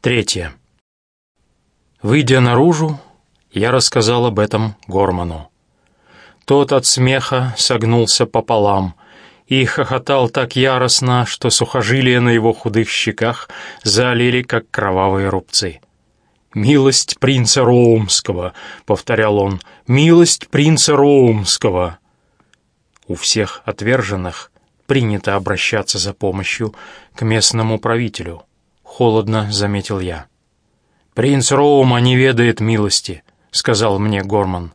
Третье. Выйдя наружу, я рассказал об этом Горману. Тот от смеха согнулся пополам и хохотал так яростно, что сухожилия на его худых щеках залили, как кровавые рубцы. «Милость принца Роумского», — повторял он, — «милость принца Роумского». У всех отверженных принято обращаться за помощью к местному правителю, — холодно заметил я. «Принц Роума не ведает милости», — сказал мне Горман.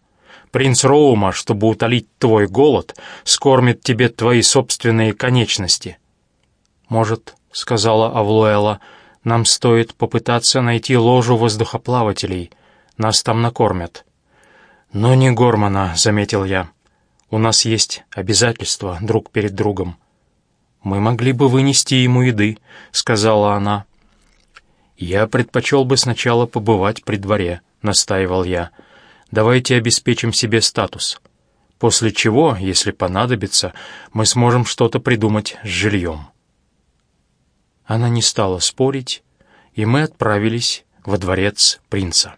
«Принц Роума, чтобы утолить твой голод, скормит тебе твои собственные конечности». «Может, — сказала Авлуэла, — нам стоит попытаться найти ложу воздухоплавателей. Нас там накормят». «Но не Гормана», — заметил я. «У нас есть обязательства друг перед другом». «Мы могли бы вынести ему еды», — сказала она. «Я предпочел бы сначала побывать при дворе», — настаивал я. «Давайте обеспечим себе статус. После чего, если понадобится, мы сможем что-то придумать с жильем». Она не стала спорить, и мы отправились во дворец принца.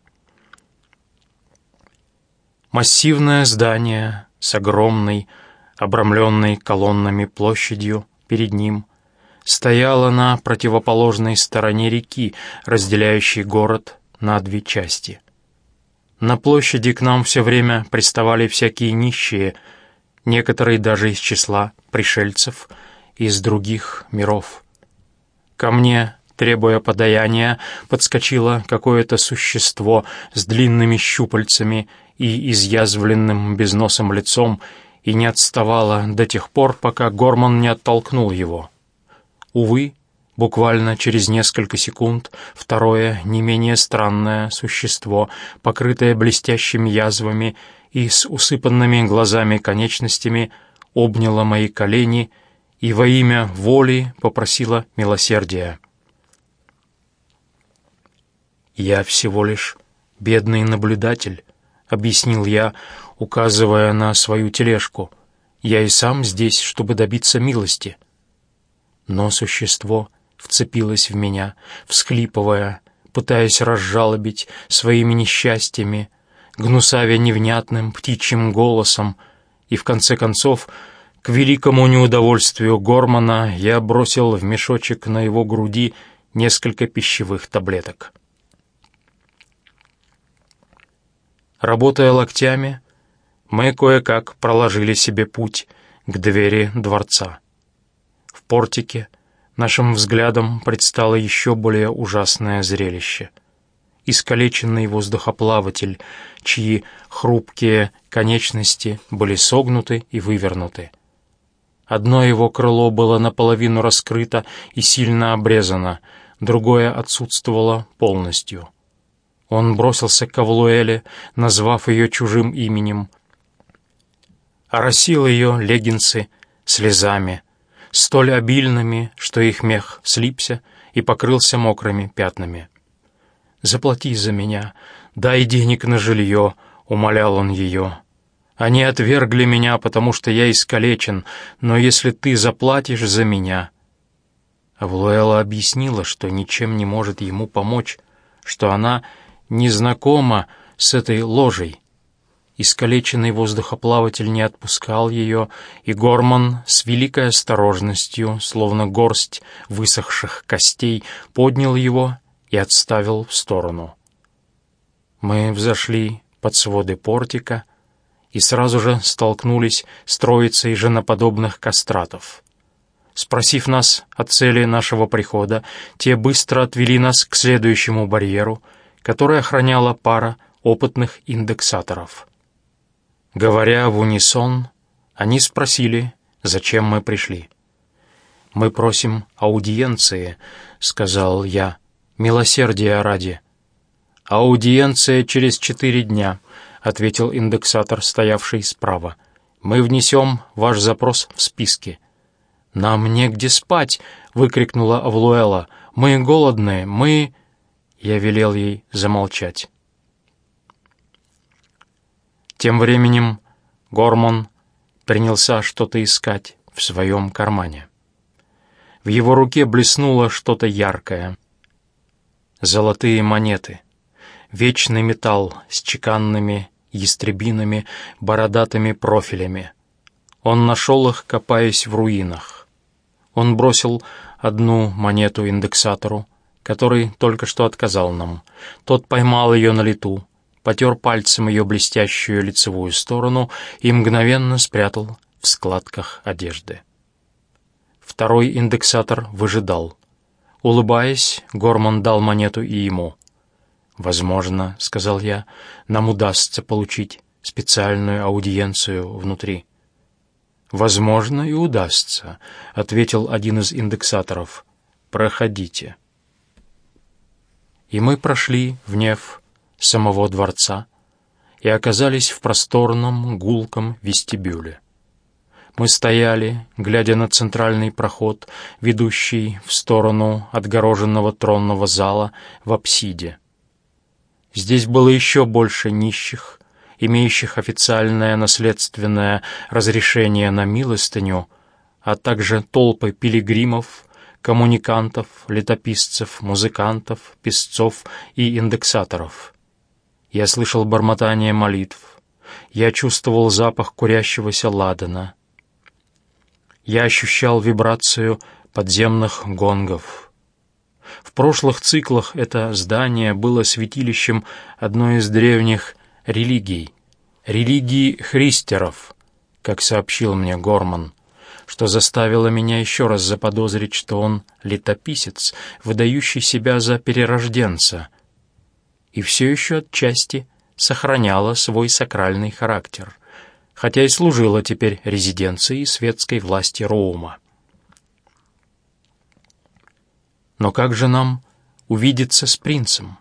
Массивное здание с огромной, обрамленной колоннами площадью перед ним — стояла на противоположной стороне реки, разделяющей город на две части. На площади к нам все время приставали всякие нищие, некоторые даже из числа пришельцев из других миров. Ко мне, требуя подаяния, подскочило какое-то существо с длинными щупальцами и изъязвленным безносым лицом и не отставало до тех пор, пока Горман не оттолкнул его. Увы, буквально через несколько секунд второе, не менее странное существо, покрытое блестящими язвами и с усыпанными глазами конечностями, обняло мои колени и во имя воли попросило милосердия. «Я всего лишь бедный наблюдатель», — объяснил я, указывая на свою тележку. «Я и сам здесь, чтобы добиться милости». Но существо вцепилось в меня, всхлипывая, пытаясь разжалобить своими несчастьями, гнусавя невнятным птичьим голосом, и в конце концов, к великому неудовольствию Гормана, я бросил в мешочек на его груди несколько пищевых таблеток. Работая локтями, мы кое-как проложили себе путь к двери дворца портике нашим взглядом предстало еще более ужасное зрелище. Искалеченный воздухоплаватель, чьи хрупкие конечности были согнуты и вывернуты. Одно его крыло было наполовину раскрыто и сильно обрезано, другое отсутствовало полностью. Он бросился к Авлуэле, назвав ее чужим именем, оросил ее леггинсы слезами — столь обильными, что их мех слипся и покрылся мокрыми пятнами. «Заплати за меня, дай денег на жилье», — умолял он ее. «Они отвергли меня, потому что я искалечен, но если ты заплатишь за меня...» Авлуэла объяснила, что ничем не может ему помочь, что она не знакома с этой ложей, Искалеченный воздухоплаватель не отпускал ее, и Горман с великой осторожностью, словно горсть высохших костей, поднял его и отставил в сторону. Мы взошли под своды портика и сразу же столкнулись с троицей женоподобных кастратов. Спросив нас о цели нашего прихода, те быстро отвели нас к следующему барьеру, который охраняла пара опытных индексаторов — Говоря в унисон, они спросили, зачем мы пришли. «Мы просим аудиенции», — сказал я, — «милосердия ради». «Аудиенция через четыре дня», — ответил индексатор, стоявший справа. «Мы внесем ваш запрос в списки». «Нам негде спать!» — выкрикнула Авлуэла. «Мы голодные, мы...» Я велел ей замолчать. Тем временем Гормон принялся что-то искать в своем кармане. В его руке блеснуло что-то яркое. золотые монеты, вечный металл с чеканными ястребинами, бородатыми профилями. Он нашел их, копаясь в руинах. Он бросил одну монету индексатору, который только что отказал нам. Тот поймал ее на лету, потер пальцем ее блестящую лицевую сторону и мгновенно спрятал в складках одежды. Второй индексатор выжидал. Улыбаясь, Горман дал монету и ему. «Возможно, — сказал я, — нам удастся получить специальную аудиенцию внутри». «Возможно, и удастся», — ответил один из индексаторов. «Проходите». И мы прошли в неф самого дворца и оказались в просторном гулком вестибюле. Мы стояли, глядя на центральный проход, ведущий в сторону отгороженного тронного зала в апсиде. Здесь было еще больше нищих, имеющих официальное наследственное разрешение на милостыню, а также толпы пилигримов, коммуникантов, летописцев, музыкантов, песцов и индексаторов. Я слышал бормотание молитв. Я чувствовал запах курящегося ладана. Я ощущал вибрацию подземных гонгов. В прошлых циклах это здание было святилищем одной из древних религий, религии христеров, как сообщил мне Горман, что заставило меня еще раз заподозрить, что он летописец, выдающий себя за перерожденца, и все еще отчасти сохраняла свой сакральный характер — хотя и служила теперь резиденцией светской власти Роума. Но как же нам увидеться с принцем?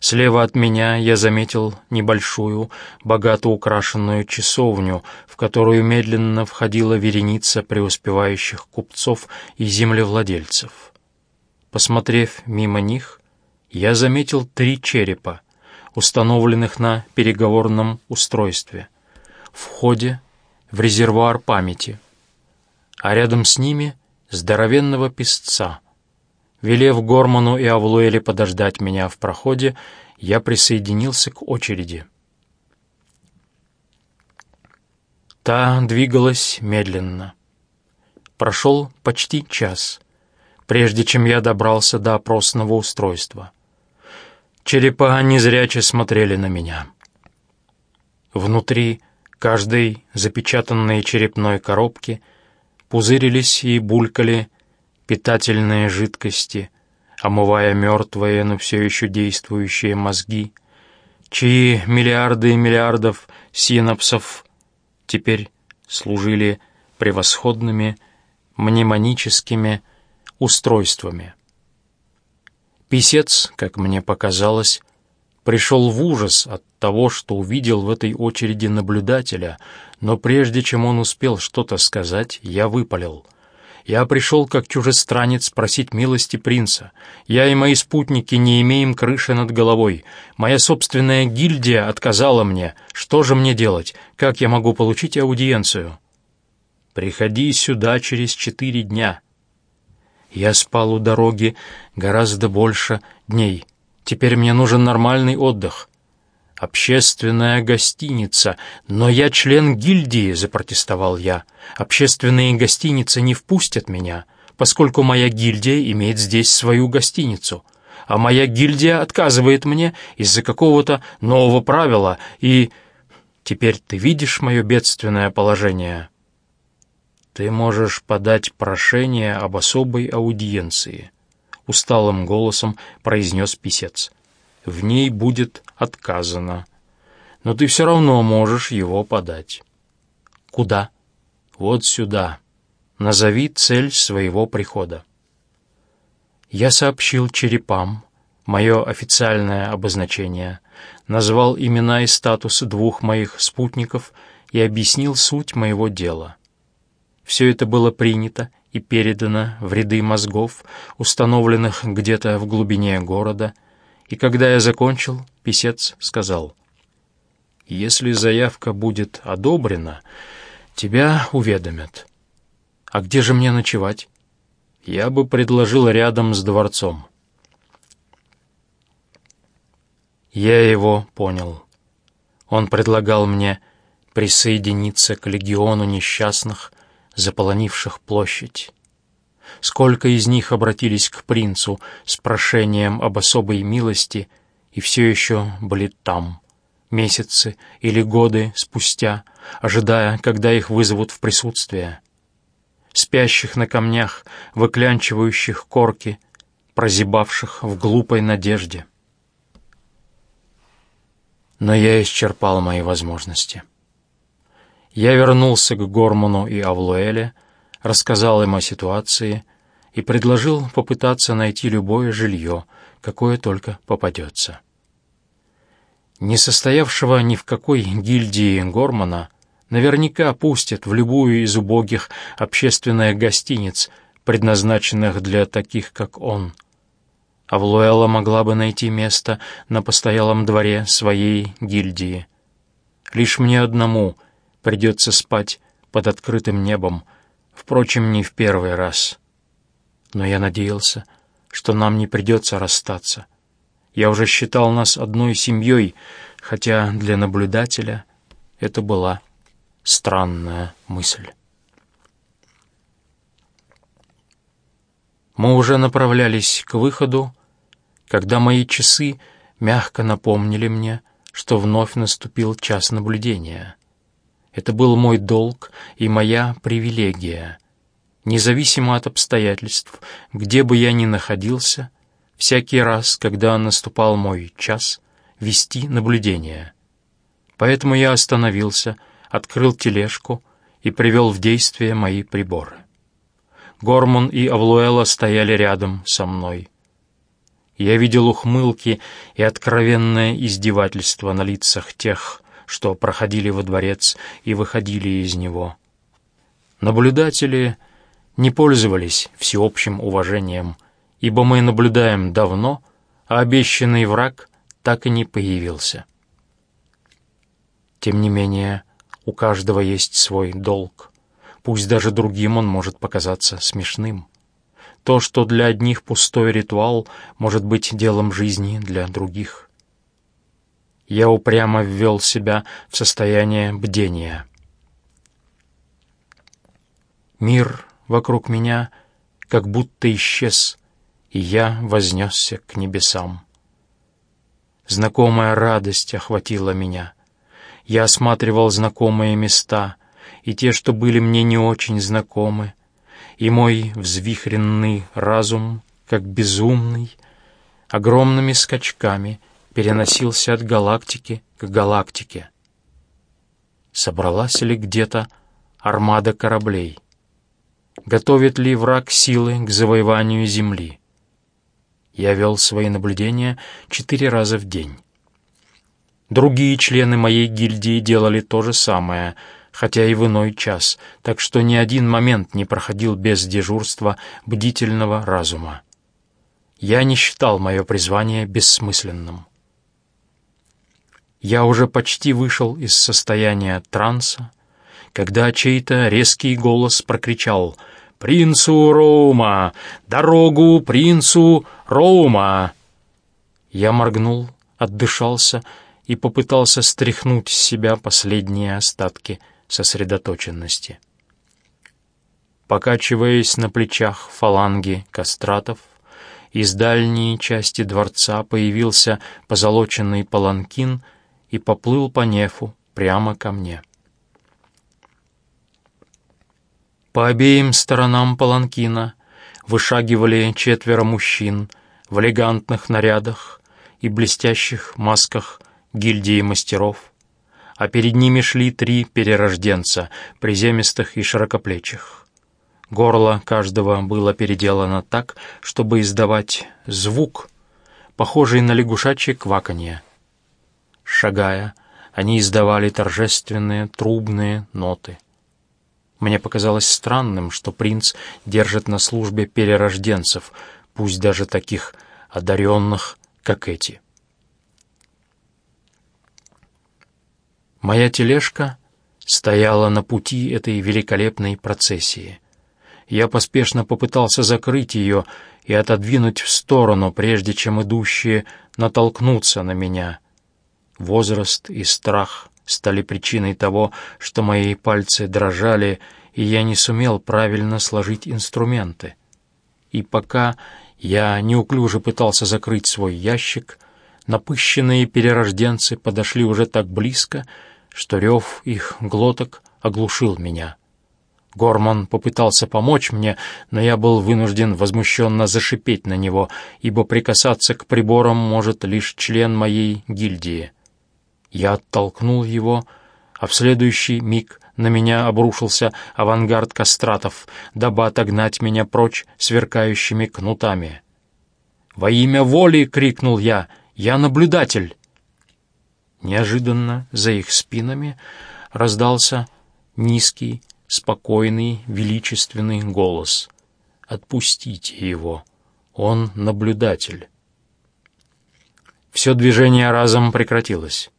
Слева от меня я заметил небольшую, богато украшенную часовню, в которую медленно входила вереница преуспевающих купцов и землевладельцев. Посмотрев мимо них, я заметил три черепа, установленных на переговорном устройстве — входе в резервуар памяти, а рядом с ними здоровенного песца. Велев Горману и Авлуэле подождать меня в проходе, я присоединился к очереди. Та двигалась медленно. Прошел почти час, прежде чем я добрался до опросного устройства. Черепа незряче смотрели на меня. Внутри каждой запечатанной черепной коробке пузырились и булькали питательные жидкости, омывая мертвые, но все еще действующие мозги, чьи миллиарды и миллиардов синапсов теперь служили превосходными мнемоническими устройствами. Писец, как мне показалось, пришел в ужас от того, что увидел в этой очереди наблюдателя, но прежде чем он успел что-то сказать, я выпалил. Я пришел как чужестранец просить милости принца. Я и мои спутники не имеем крыши над головой. Моя собственная гильдия отказала мне. Что же мне делать? Как я могу получить аудиенцию? Приходи сюда через четыре дня. Я спал у дороги гораздо больше дней. Теперь мне нужен нормальный отдых. Общественная гостиница. Но я член гильдии, запротестовал я. Общественные гостиницы не впустят меня, поскольку моя гильдия имеет здесь свою гостиницу. А моя гильдия отказывает мне из-за какого-то нового правила, и... Теперь ты видишь мое бедственное положение? Ты можешь подать прошение об особой аудиенции усталым голосом произнес писец. «В ней будет отказано, но ты все равно можешь его подать». «Куда?» «Вот сюда. Назови цель своего прихода». Я сообщил черепам мое официальное обозначение, назвал имена и статус двух моих спутников и объяснил суть моего дела. Все это было принято и передано в ряды мозгов, установленных где-то в глубине города, и когда я закончил, писец сказал, «Если заявка будет одобрена, тебя уведомят. А где же мне ночевать? Я бы предложил рядом с дворцом». Я его понял. Он предлагал мне присоединиться к легиону несчастных, заполонивших площадь. Сколько из них обратились к принцу с прошением об особой милости и все еще были там, месяцы или годы спустя, ожидая, когда их вызовут в присутствие. Спящих на камнях, выклянчивающих корки, прозябавших в глупой надежде. Но я исчерпал мои возможности. Я вернулся к Гормону и Авлуэле, рассказал им о ситуации и предложил попытаться найти любое жилье, какое только попадется. Не состоявшего ни в какой гильдии Гормона наверняка пустят в любую из убогих общественных гостиниц, предназначенных для таких, как он. Авлуэла могла бы найти место на постоялом дворе своей гильдии. Лишь мне одному придется спать под открытым небом, впрочем, не в первый раз. Но я надеялся, что нам не придется расстаться — я уже считал нас одной семьей, хотя для наблюдателя это была странная мысль. Мы уже направлялись к выходу, когда мои часы мягко напомнили мне, что вновь наступил час наблюдения. Это был мой долг и моя привилегия. Независимо от обстоятельств, где бы я ни находился — всякий раз, когда наступал мой час, вести наблюдение. Поэтому я остановился, открыл тележку и привел в действие мои приборы. Гормон и Авлуэла стояли рядом со мной. Я видел ухмылки и откровенное издевательство на лицах тех, что проходили во дворец и выходили из него. Наблюдатели не пользовались всеобщим уважением — ибо мы наблюдаем давно, а обещанный враг так и не появился. Тем не менее, у каждого есть свой долг. Пусть даже другим он может показаться смешным. То, что для одних пустой ритуал, может быть делом жизни для других. Я упрямо ввел себя в состояние бдения. Мир вокруг меня как будто исчез, и я вознесся к небесам. Знакомая радость охватила меня. Я осматривал знакомые места, и те, что были мне не очень знакомы, и мой взвихренный разум, как безумный, огромными скачками переносился от галактики к галактике. Собралась ли где-то армада кораблей? Готовит ли враг силы к завоеванию Земли? Я вел свои наблюдения четыре раза в день. Другие члены моей гильдии делали то же самое, хотя и в иной час, так что ни один момент не проходил без дежурства бдительного разума. Я не считал мое призвание бессмысленным. Я уже почти вышел из состояния транса, когда чей-то резкий голос прокричал — принцу Роума! Дорогу принцу Роума!» Я моргнул, отдышался и попытался стряхнуть с себя последние остатки сосредоточенности. Покачиваясь на плечах фаланги кастратов, из дальней части дворца появился позолоченный паланкин и поплыл по нефу прямо ко мне. По обеим сторонам паланкина вышагивали четверо мужчин в элегантных нарядах и блестящих масках гильдии мастеров, а перед ними шли три перерожденца, приземистых и широкоплечих. Горло каждого было переделано так, чтобы издавать звук, похожий на лягушачье кваканье. Шагая, они издавали торжественные трубные ноты — мне показалось странным, что принц держит на службе перерожденцев, пусть даже таких одаренных, как эти. Моя тележка стояла на пути этой великолепной процессии. Я поспешно попытался закрыть ее и отодвинуть в сторону, прежде чем идущие натолкнуться на меня. Возраст и страх стали причиной того, что мои пальцы дрожали, и я не сумел правильно сложить инструменты. И пока я неуклюже пытался закрыть свой ящик, напыщенные перерожденцы подошли уже так близко, что рев их глоток оглушил меня. Горман попытался помочь мне, но я был вынужден возмущенно зашипеть на него, ибо прикасаться к приборам может лишь член моей гильдии. Я оттолкнул его, а в следующий миг на меня обрушился авангард кастратов, дабы отогнать меня прочь сверкающими кнутами. «Во имя воли!» — крикнул я. «Я наблюдатель!» Неожиданно за их спинами раздался низкий, спокойный, величественный голос. «Отпустите его! Он наблюдатель!» Все движение разом прекратилось.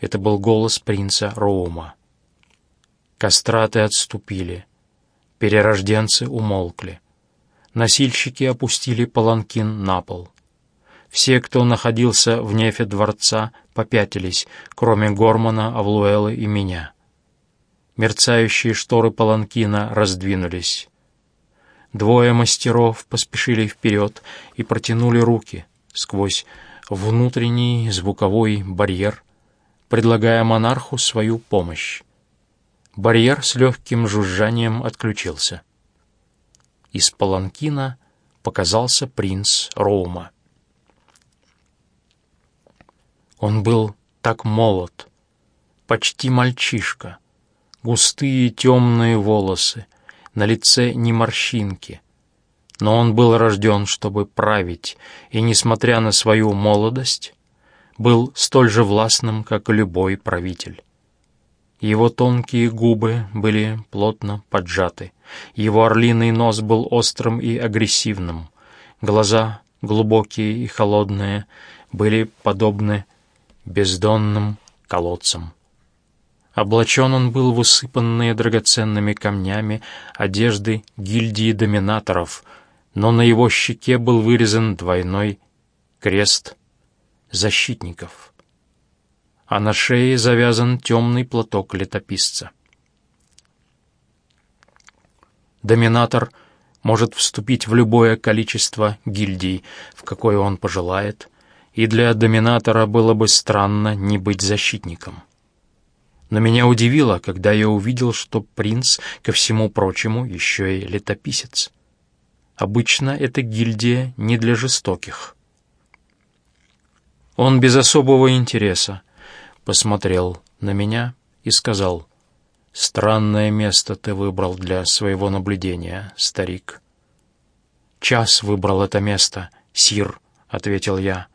Это был голос принца Роума. Кастраты отступили. Перерожденцы умолкли. Носильщики опустили паланкин на пол. Все, кто находился в нефе дворца, попятились, кроме Гормана, Авлуэлы и меня. Мерцающие шторы паланкина раздвинулись. Двое мастеров поспешили вперед и протянули руки сквозь внутренний звуковой барьер, предлагая монарху свою помощь. Барьер с легким жужжанием отключился. Из паланкина показался принц Роума. Он был так молод, почти мальчишка, густые темные волосы, на лице не морщинки. Но он был рожден, чтобы править, и, несмотря на свою молодость, был столь же властным, как и любой правитель. Его тонкие губы были плотно поджаты, его орлиный нос был острым и агрессивным, глаза, глубокие и холодные, были подобны бездонным колодцам. Облачен он был в усыпанные драгоценными камнями одежды гильдии доминаторов, но на его щеке был вырезан двойной крест защитников, а на шее завязан темный платок летописца. Доминатор может вступить в любое количество гильдий, в какое он пожелает, и для доминатора было бы странно не быть защитником. Но меня удивило, когда я увидел, что принц, ко всему прочему, еще и летописец. Обычно эта гильдия не для жестоких. Он без особого интереса посмотрел на меня и сказал, «Странное место ты выбрал для своего наблюдения, старик». «Час выбрал это место, сир», — ответил я.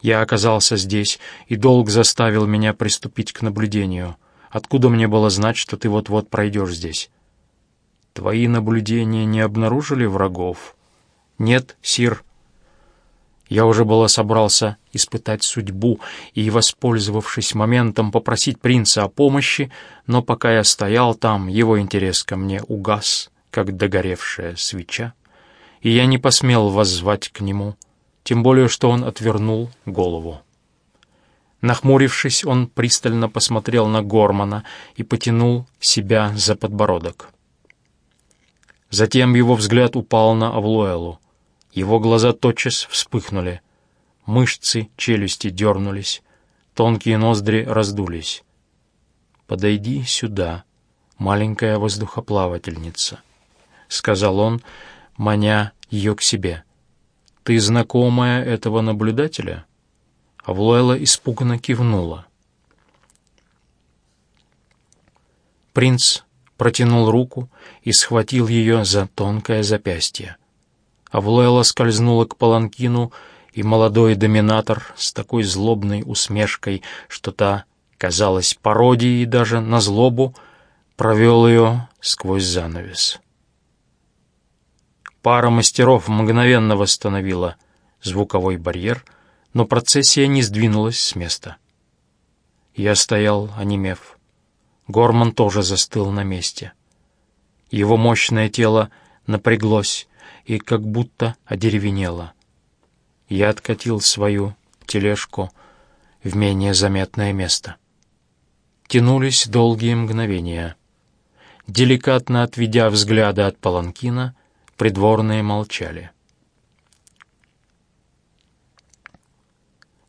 «Я оказался здесь, и долг заставил меня приступить к наблюдению. Откуда мне было знать, что ты вот-вот пройдешь здесь?» «Твои наблюдения не обнаружили врагов?» «Нет, сир», я уже было собрался испытать судьбу и, воспользовавшись моментом, попросить принца о помощи, но пока я стоял там, его интерес ко мне угас, как догоревшая свеча, и я не посмел воззвать к нему, тем более что он отвернул голову. Нахмурившись, он пристально посмотрел на Гормана и потянул себя за подбородок. Затем его взгляд упал на Авлуэлу. Его глаза тотчас вспыхнули. Мышцы челюсти дернулись, тонкие ноздри раздулись. «Подойди сюда, маленькая воздухоплавательница», — сказал он, маня ее к себе. «Ты знакомая этого наблюдателя?» Авлуэла испуганно кивнула. Принц протянул руку и схватил ее за тонкое запястье. Авлуэла скользнула к паланкину, и молодой доминатор с такой злобной усмешкой, что та казалась пародией даже на злобу, провел ее сквозь занавес. Пара мастеров мгновенно восстановила звуковой барьер, но процессия не сдвинулась с места. Я стоял, онемев. Горман тоже застыл на месте. Его мощное тело напряглось и как будто одеревенело. Я откатил свою тележку в менее заметное место. Тянулись долгие мгновения. Деликатно отведя взгляды от паланкина, придворные молчали.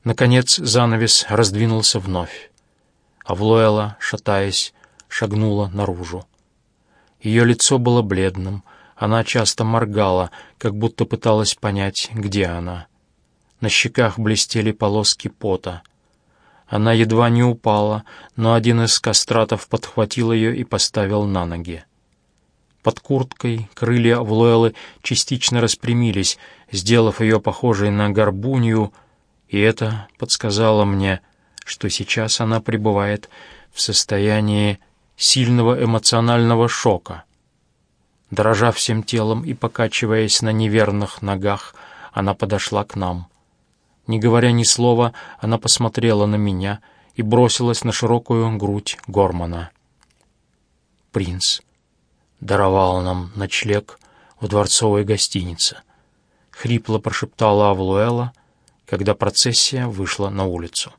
Наконец занавес раздвинулся вновь. Авлуэла, шатаясь, шагнула наружу. Ее лицо было бледным, она часто моргала, как будто пыталась понять, где она. На щеках блестели полоски пота. Она едва не упала, но один из кастратов подхватил ее и поставил на ноги. Под курткой крылья Авлуэлы частично распрямились, сделав ее похожей на горбунью, и это подсказало мне, что сейчас она пребывает в состоянии сильного эмоционального шока. Дрожа всем телом и покачиваясь на неверных ногах, она подошла к нам. Не говоря ни слова, она посмотрела на меня и бросилась на широкую грудь Гормана. «Принц даровал нам ночлег в дворцовой гостинице», — хрипло прошептала Авлуэла, когда процессия вышла на улицу.